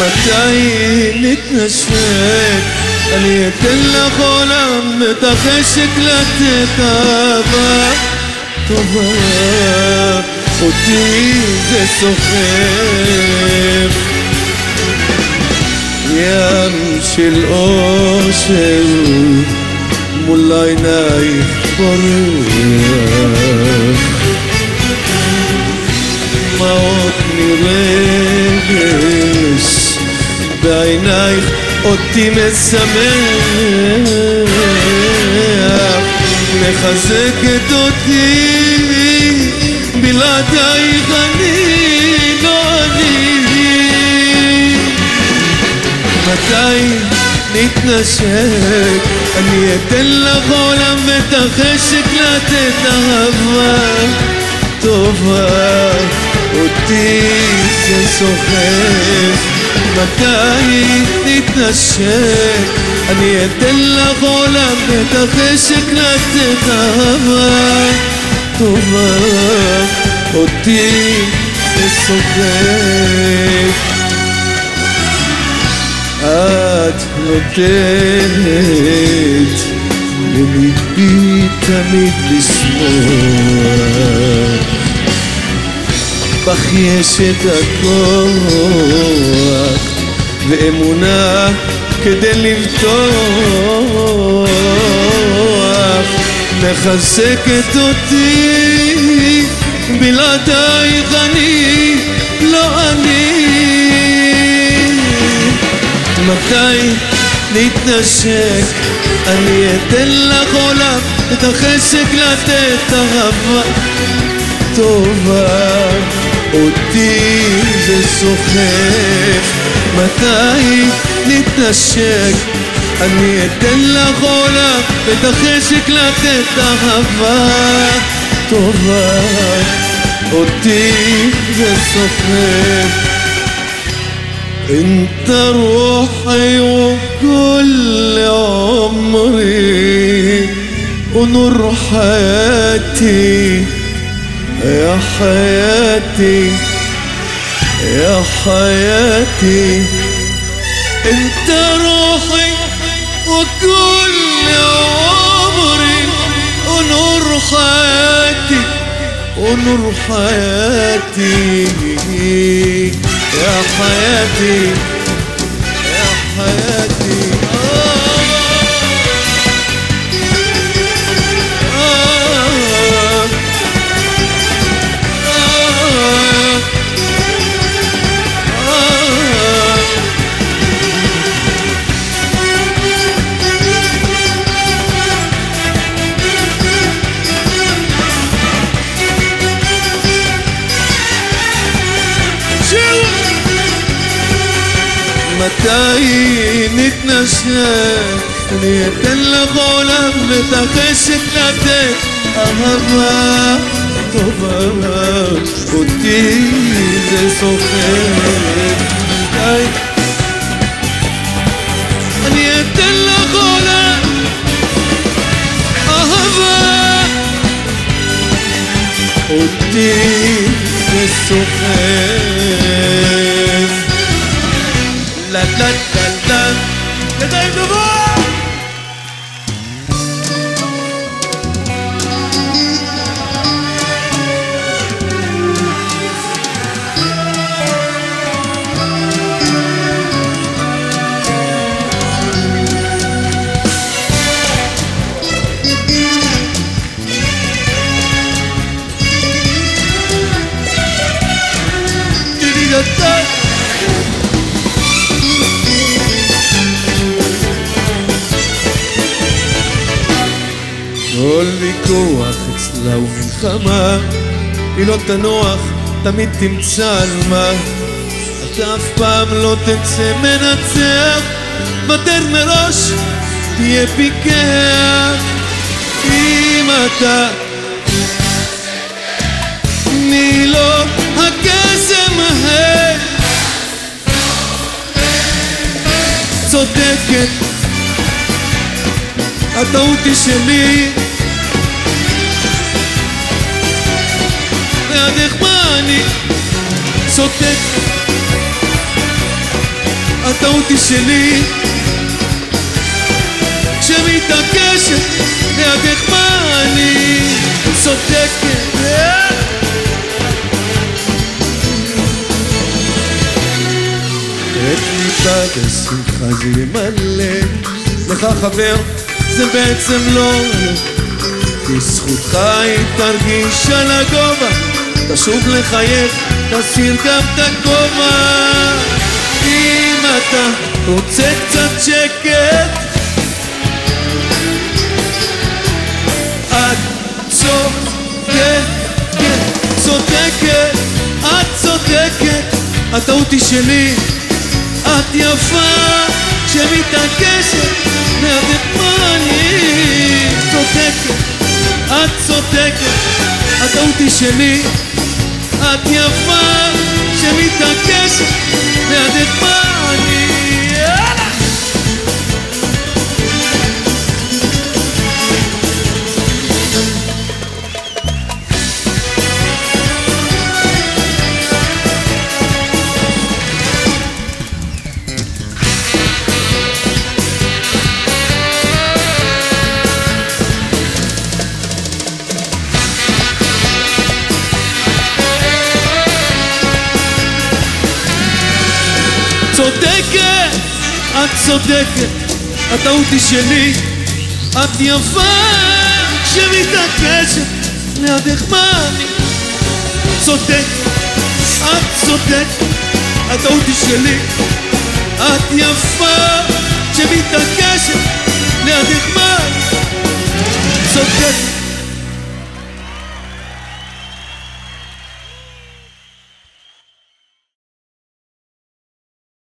מתי נתנשק אני אתן לך עולם את החשק לתת אהבה טובה אותי זה סוחב ים של אושר מול בעינייך אותי משמח מחזקת אותי בלעדייך אני לא אני מתי נתנשק? אני אתן לך עולם ואת החשק לתת אהבה טובה. אותי זה סוחב מתי נתנשק? אני אתן לך עולם ואת החשק לתת אהבה. טובה אותי זה את נותנת לליבי תמיד לשמוח בך יש את הכוח ואמונה כדי לבטוח. מחזקת אותי בלעדייך אני לא אני. מתי נתנשק? אני אתן לך עולם את החשק לתת אהבה טובה אותי זה סוחף מתי נתנשק אני אתן לך עולם את החשק לתת אהבה טובה אותי זה סוחף انت روحي وكل عمري ونور حياتي يا حياتي يا حياتي انت روحي وكل عمري ونور حياتي ونور حياتي. يا حياتي נתנשק אני אתן לך עולם ואת החשק לתת אהבה טובה אותי זה סוחר די אני אתן לך עולם אהבה כל ויכוח אצלה הוא מלחמה היא לא תנוח, תמיד תמצא על מה. אתה אף פעם לא תצא מנצח. ותר מראש, תהיה פיקח. אם אתה מילו הקסם ההא צודקת. הטעות היא שלי לידך מה אני צודק? הטעות היא שלי. שמתעקשת לידך מה אני צודקת את ליבה בשמחה זה ימלא לך חבר זה בעצם לא בזכותך היא תרגיש על הגובה תשוב לחייך תסיר גם את הכובע. אם אתה רוצה קצת שקט את צודקת, צודקת, את צודקת, הטעות היא שלי, את יפה שמתעקשת מה אני הטעות היא שלי, את יפה שמתעקשת לידך צודקת, את צודקת, הטעות היא שלי, את יפה שמתעקשת לידך מה? אני צודקת, את צודקת, הטעות היא שלי, את יפה שמתעקשת לידך מה? אני צודקת